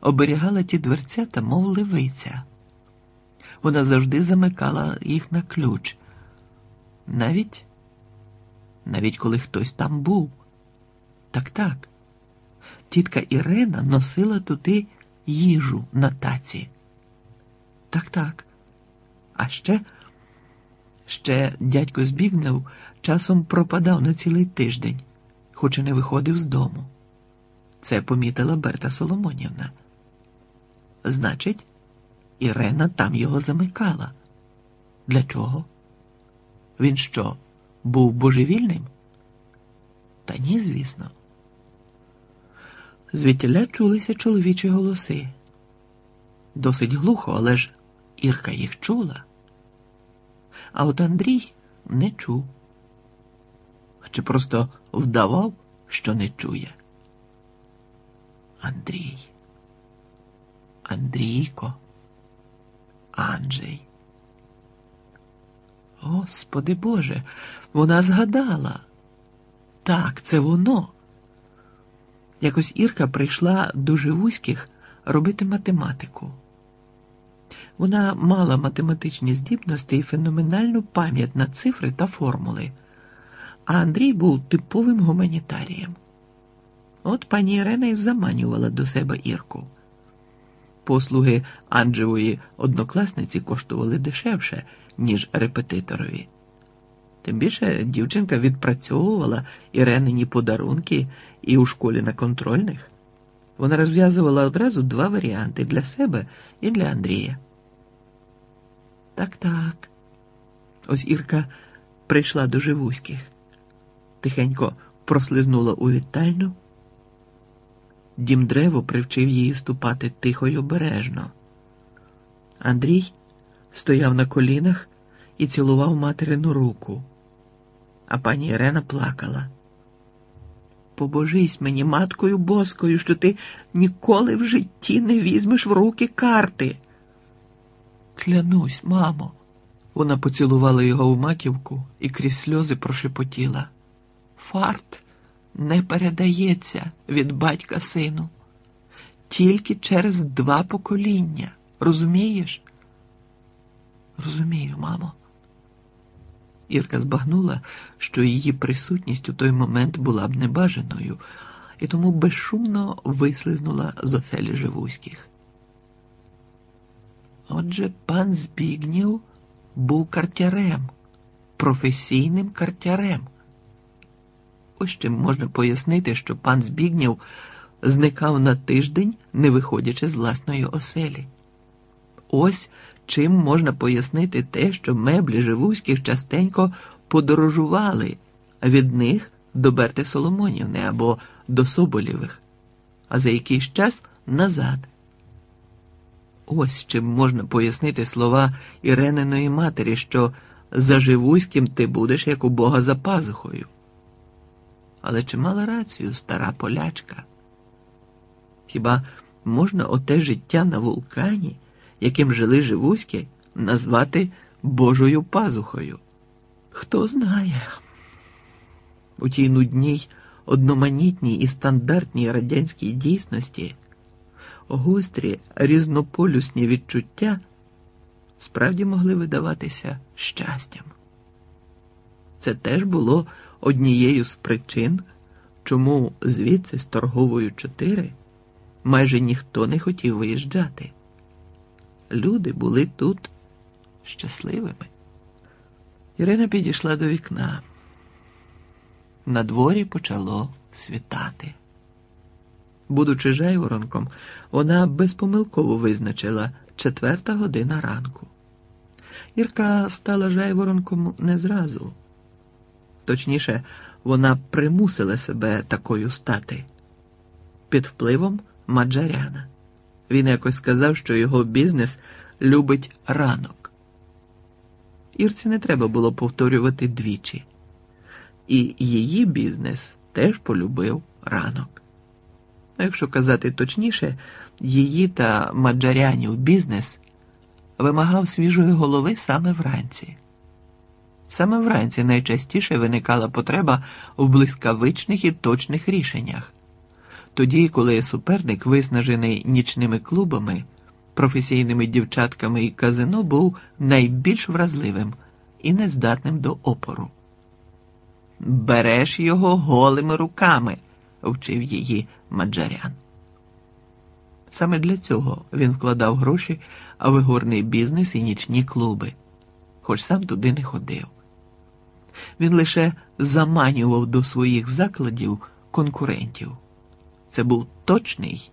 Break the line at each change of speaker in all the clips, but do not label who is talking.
оберігала ті дверцята, мов ливиця. Вона завжди замикала їх на ключ. Навіть навіть коли хтось там був. Так так. Тітка Ірена носила туди їжу на таці. Так, так. А ще, ще дядько Збігнев часом пропадав на цілий тиждень, хоч і не виходив з дому. Це помітила Берта Соломонівна. Значить, Ірена там його замикала. Для чого? Він що, був божевільним? Та ні, звісно. Звідтіля чулися чоловічі голоси. Досить глухо, але ж Ірка їх чула. А от Андрій не чув. Чи просто вдавав, що не чує. Андрій. Андрійко. Анджей. Господи Боже, вона згадала. Так, це воно. Якось Ірка прийшла до Живуських робити математику. Вона мала математичні здібності і феноменальну пам'ять на цифри та формули, а Андрій був типовим гуманітарієм. От пані Ірена і заманювала до себе Ірку. Послуги Анджевої однокласниці коштували дешевше, ніж репетиторові. Тим більше дівчинка відпрацьовувала Іренині подарунки і у школі на контрольних. Вона розв'язувала одразу два варіанти для себе і для Андрія. Так, так. Ось Ірка прийшла до Живуських, тихенько прослизнула у вітальню. Дім древо привчив її ступати тихо й обережно. Андрій стояв на колінах і цілував материну руку, а пані Ірена плакала. Побожись мені, маткою боскою, що ти ніколи в житті не візьмеш в руки карти. Клянусь, мамо. Вона поцілувала його в маківку і крізь сльози прошепотіла. Фарт не передається від батька сину. Тільки через два покоління. Розумієш? Розумію, мамо. Ірка збагнула, що її присутність у той момент була б небажаною, і тому безшумно вислизнула з оселі Живуських. Отже, пан Збігнєв був картярем, професійним картярем. Ось чим можна пояснити, що пан Збігнєв зникав на тиждень, не виходячи з власної оселі. Ось чим можна пояснити те, що меблі живуських частенько подорожували від них до Берти Соломонівни або до Соболєвих, а за якийсь час назад. Ось чим можна пояснити слова Ірениної матері, що за Живуським ти будеш як у Бога за пазухою. Але чи мала рацію стара полячка? Хіба можна оте життя на вулкані, яким жили живуські, назвати Божою пазухою? Хто знає? У тій нудній, одноманітній і стандартній радянській дійсності гострі різнополюсні відчуття справді могли видаватися щастям. Це теж було однією з причин, чому звідси з торговою 4 майже ніхто не хотів виїжджати. Люди були тут щасливими. Ірина підійшла до вікна. На дворі почало світати. Будучи жайворонком, вона безпомилково визначила четверта година ранку. Ірка стала жайворонком не зразу. Точніше, вона примусила себе такою стати під впливом Маджаряна. Він якось сказав, що його бізнес любить ранок. Ірці не треба було повторювати двічі. І її бізнес теж полюбив ранок. А якщо казати точніше, її та маджарянів бізнес вимагав свіжої голови саме вранці. Саме вранці найчастіше виникала потреба в блискавичних і точних рішеннях. Тоді, коли суперник, виснажений нічними клубами, професійними дівчатками і казино, був найбільш вразливим і нездатним до опору. Береш його голими руками, вчив її Маджарян. Саме для цього він вкладав гроші в ігорний бізнес і нічні клуби, хоч сам туди не ходив. Він лише заманював до своїх закладів конкурентів. Це був точний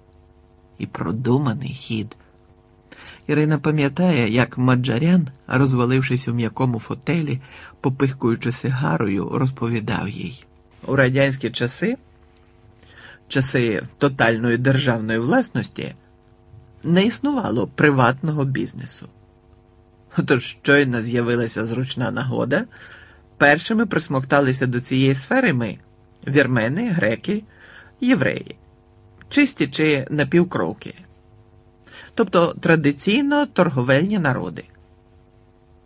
і продуманий хід. Ірина пам'ятає, як Маджарян, розвалившись у м'якому фотелі, попихкуючи сигарою, розповідав їй. У радянські часи, часи тотальної державної власності, не існувало приватного бізнесу. Тож щойно з'явилася зручна нагода, першими присмокталися до цієї сфери ми вірмени, греки, євреї, чисті чи напівкровки тобто традиційно торговельні народи.